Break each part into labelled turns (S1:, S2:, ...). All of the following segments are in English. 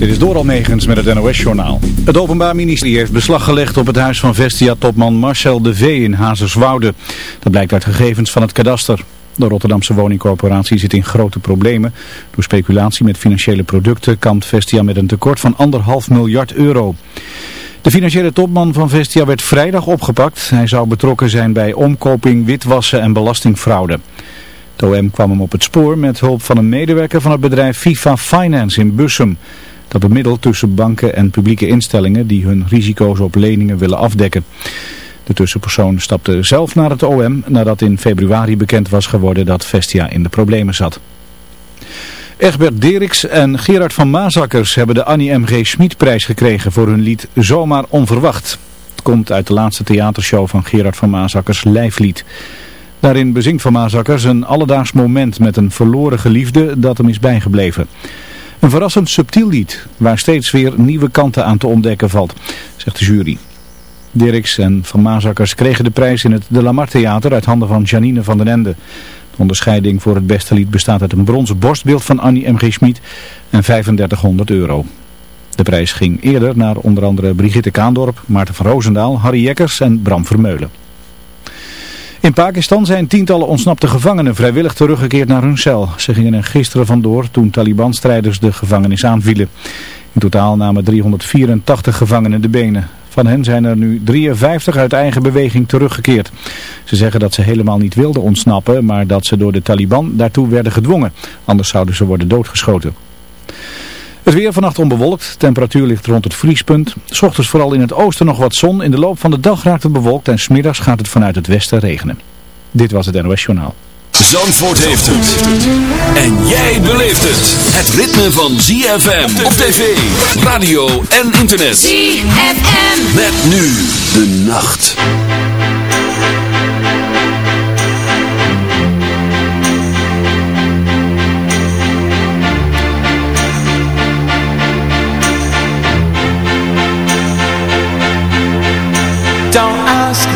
S1: Dit is door Almegens met het NOS-journaal. Het Openbaar Ministerie heeft beslag gelegd op het huis van Vestia-topman Marcel de V in Hazerswoude. Dat blijkt uit gegevens van het kadaster. De Rotterdamse woningcorporatie zit in grote problemen. Door speculatie met financiële producten kampt Vestia met een tekort van anderhalf miljard euro. De financiële topman van Vestia werd vrijdag opgepakt. Hij zou betrokken zijn bij omkoping, witwassen en belastingfraude. De OM kwam hem op het spoor met hulp van een medewerker van het bedrijf FIFA Finance in Bussum. Dat bemiddelt tussen banken en publieke instellingen die hun risico's op leningen willen afdekken. De tussenpersoon stapte zelf naar het OM nadat in februari bekend was geworden dat Vestia in de problemen zat. Egbert Deriks en Gerard van Maasakkers hebben de Annie M.G. Schmid-prijs gekregen voor hun lied Zomaar Onverwacht. Het komt uit de laatste theatershow van Gerard van Maasakkers Lijflied. Daarin bezingt Van Maasakkers een alledaags moment met een verloren geliefde dat hem is bijgebleven. Een verrassend subtiel lied, waar steeds weer nieuwe kanten aan te ontdekken valt, zegt de jury. Dirks en Van Maasakkers kregen de prijs in het De Lamar Theater uit handen van Janine van den Ende. De onderscheiding voor het beste lied bestaat uit een bronzen borstbeeld van Annie M.G. Schmid en 3500 euro. De prijs ging eerder naar onder andere Brigitte Kaandorp, Maarten van Roosendaal, Harry Jekkers en Bram Vermeulen. In Pakistan zijn tientallen ontsnapte gevangenen vrijwillig teruggekeerd naar hun cel. Ze gingen er gisteren vandoor toen Taliban-strijders de gevangenis aanvielen. In totaal namen 384 gevangenen de benen. Van hen zijn er nu 53 uit eigen beweging teruggekeerd. Ze zeggen dat ze helemaal niet wilden ontsnappen, maar dat ze door de Taliban daartoe werden gedwongen. Anders zouden ze worden doodgeschoten. Het weer vannacht onbewolkt. Temperatuur ligt rond het vriespunt. S ochtends vooral in het oosten nog wat zon. In de loop van de dag raakt het bewolkt en smiddags gaat het vanuit het westen regenen. Dit was het NOS Journaal.
S2: Zandvoort heeft het. En jij beleeft het. Het ritme van ZFM op tv, radio en internet.
S3: ZFM.
S2: Met nu de nacht.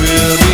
S3: We'll
S4: be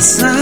S3: the.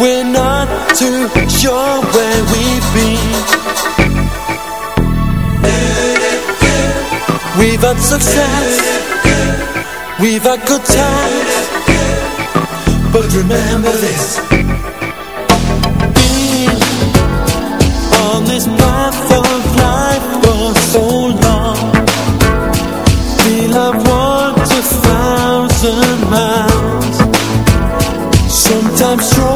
S3: We're not too sure where we've been. We've had success. We've had good times. But remember this. Been on this path of life for so long. Feel I've walked a thousand miles. Sometimes strong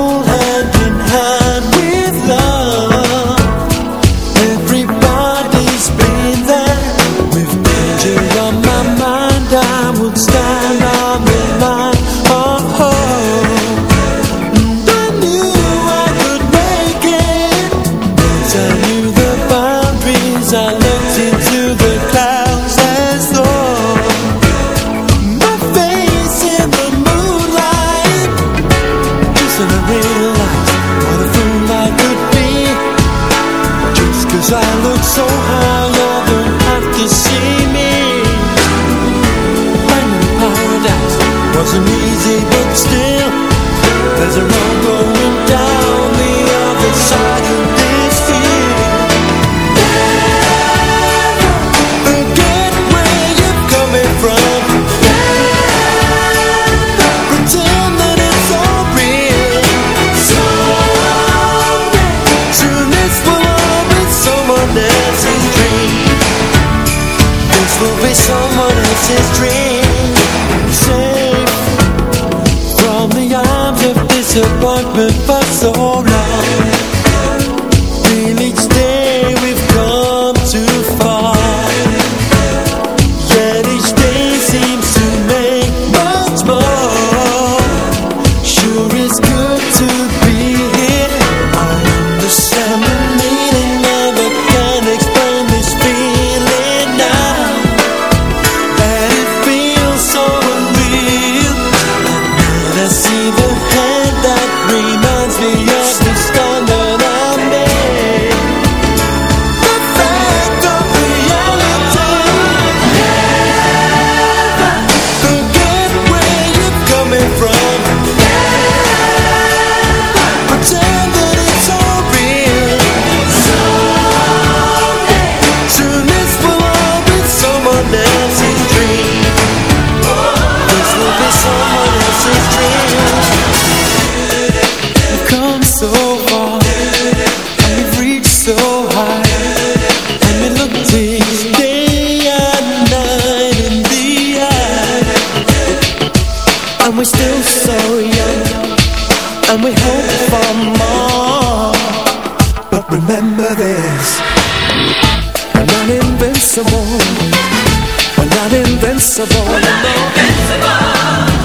S3: invincible. We're not invincible.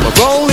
S3: We're
S2: rolling.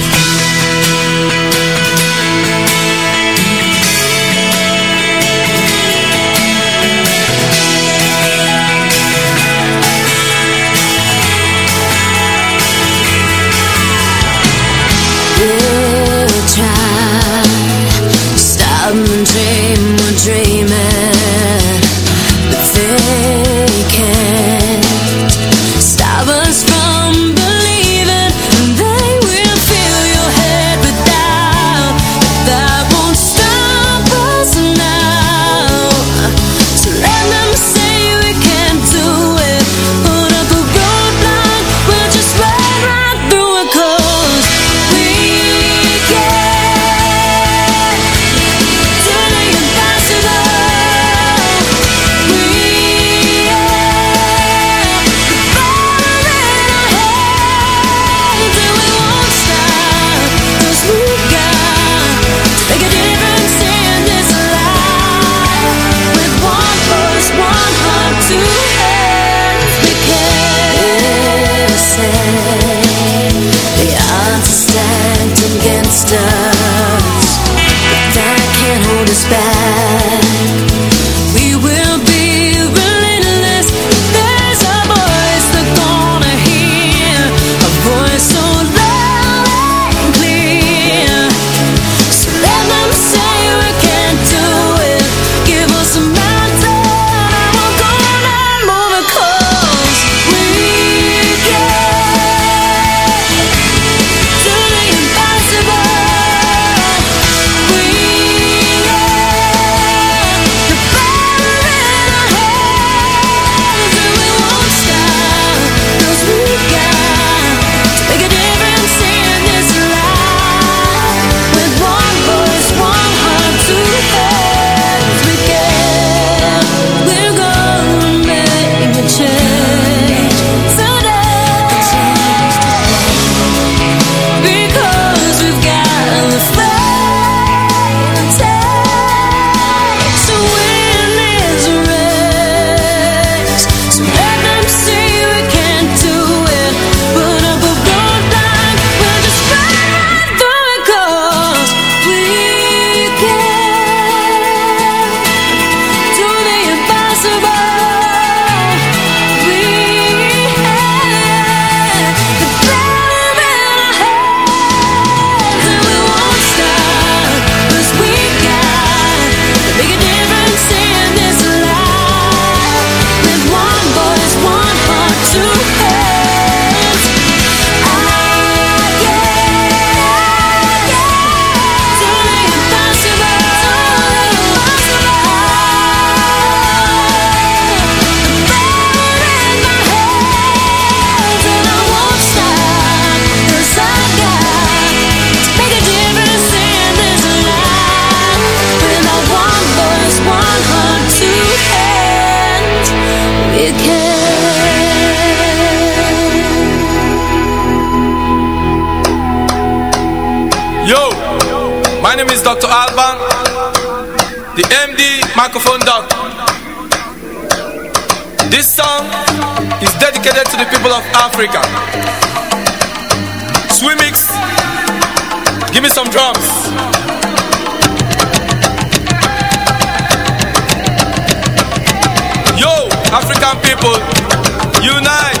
S5: song is dedicated to the people of Africa. Swimix, give me some drums. Yo, African people, unite.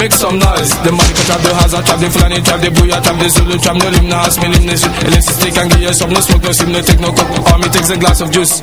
S5: Make some noise. The money cut trap the hazard trap, the Fulani trap, the booyah trap, the Zulu trap, no lim, no house, me lim, no shit. Stick and give you some, no smoke, no sim, no take no coke. Army takes a glass of juice.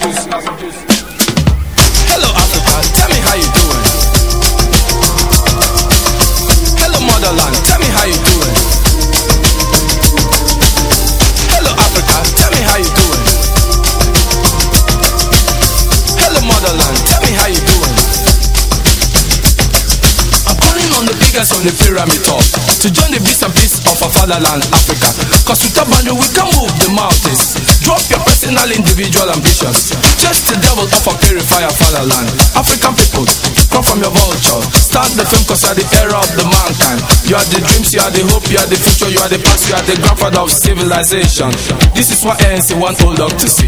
S5: The pyramid top To join the beast and peace of our fatherland, Africa. Cause with a boundary we can move the mountains. Drop your personal individual ambitions. Just the devil of a purifier fatherland. African people, come from your vulture. Start the film cause you are the era of the mankind. You are the dreams, you are the hope, you are the future You are the past, you are the grandfather of civilization. This is what ANC wants old dog to see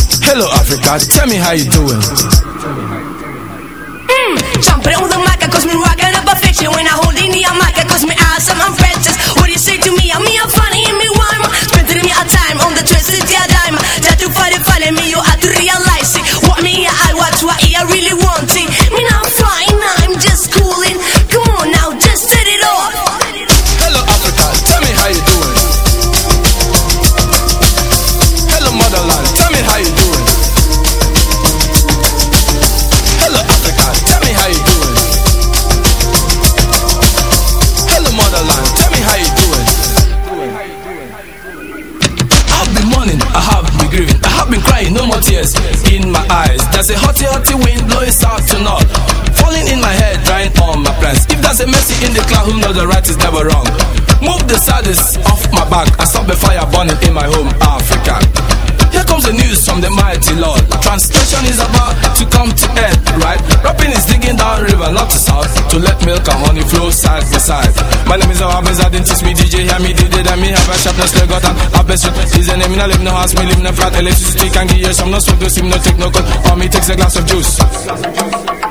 S5: Hello, Africa, tell me how you doing.
S6: Mm, jumping on the mic, cause me rockin' up a fiction When I hold in the mic, cause me awesome, I'm princess. What do you say to me? I'm me, I'm funny, and me rhyme Spending me a time on the twisted yeah dime Try to find it, find me, you have to realize it. What me, I watch, what I really want it
S5: a mercy in the cloud, who knows the right is never wrong. Move the saddest off my back, I stop the fire burning in my home, Africa. Here comes the news from the mighty Lord. Translation is about to come to end, right? Rapping is digging down river, not to south, to let milk and honey flow side by side. My name is Awabes, I didn't teach me DJ, hear me DJ, that me have a sharpness, they got an abyss. Is a name, I live no house, me live no flat, electricity can give you some, no smoke, no sim, no take no cut, or me takes a glass of juice.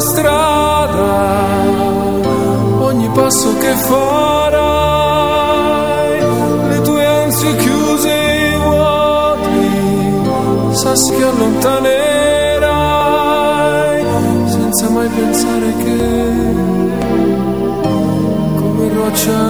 S7: strada, ogni passo che farai, le tue ansie chiuse e vuoti, sassi che allontanerai, senza mai pensare che come roccia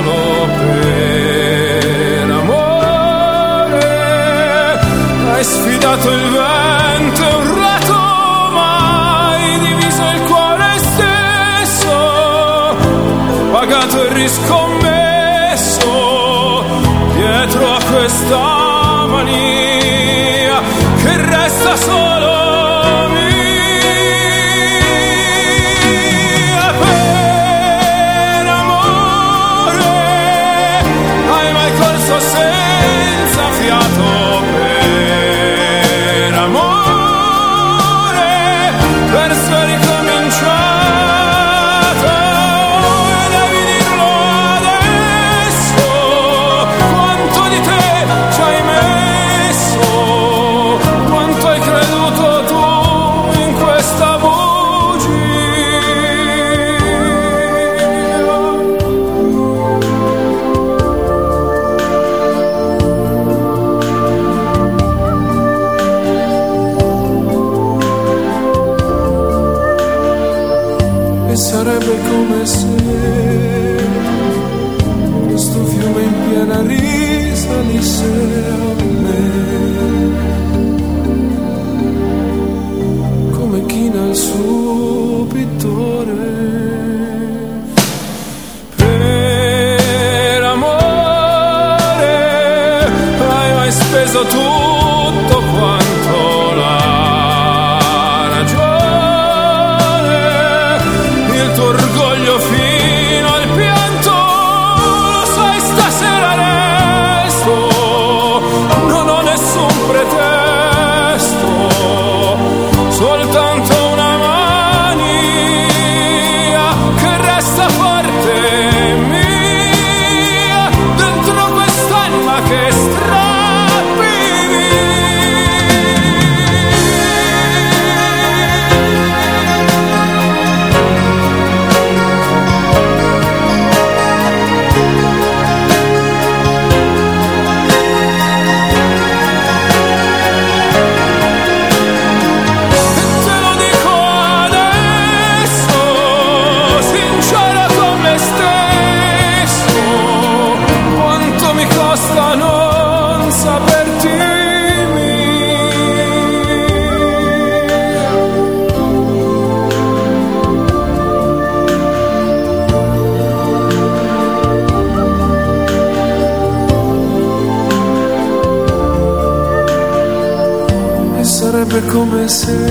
S7: Dato il vento un rato mai diviso il cuore stesso, pagato il
S8: riscontro. listen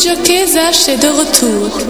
S9: Turquesa est de retour.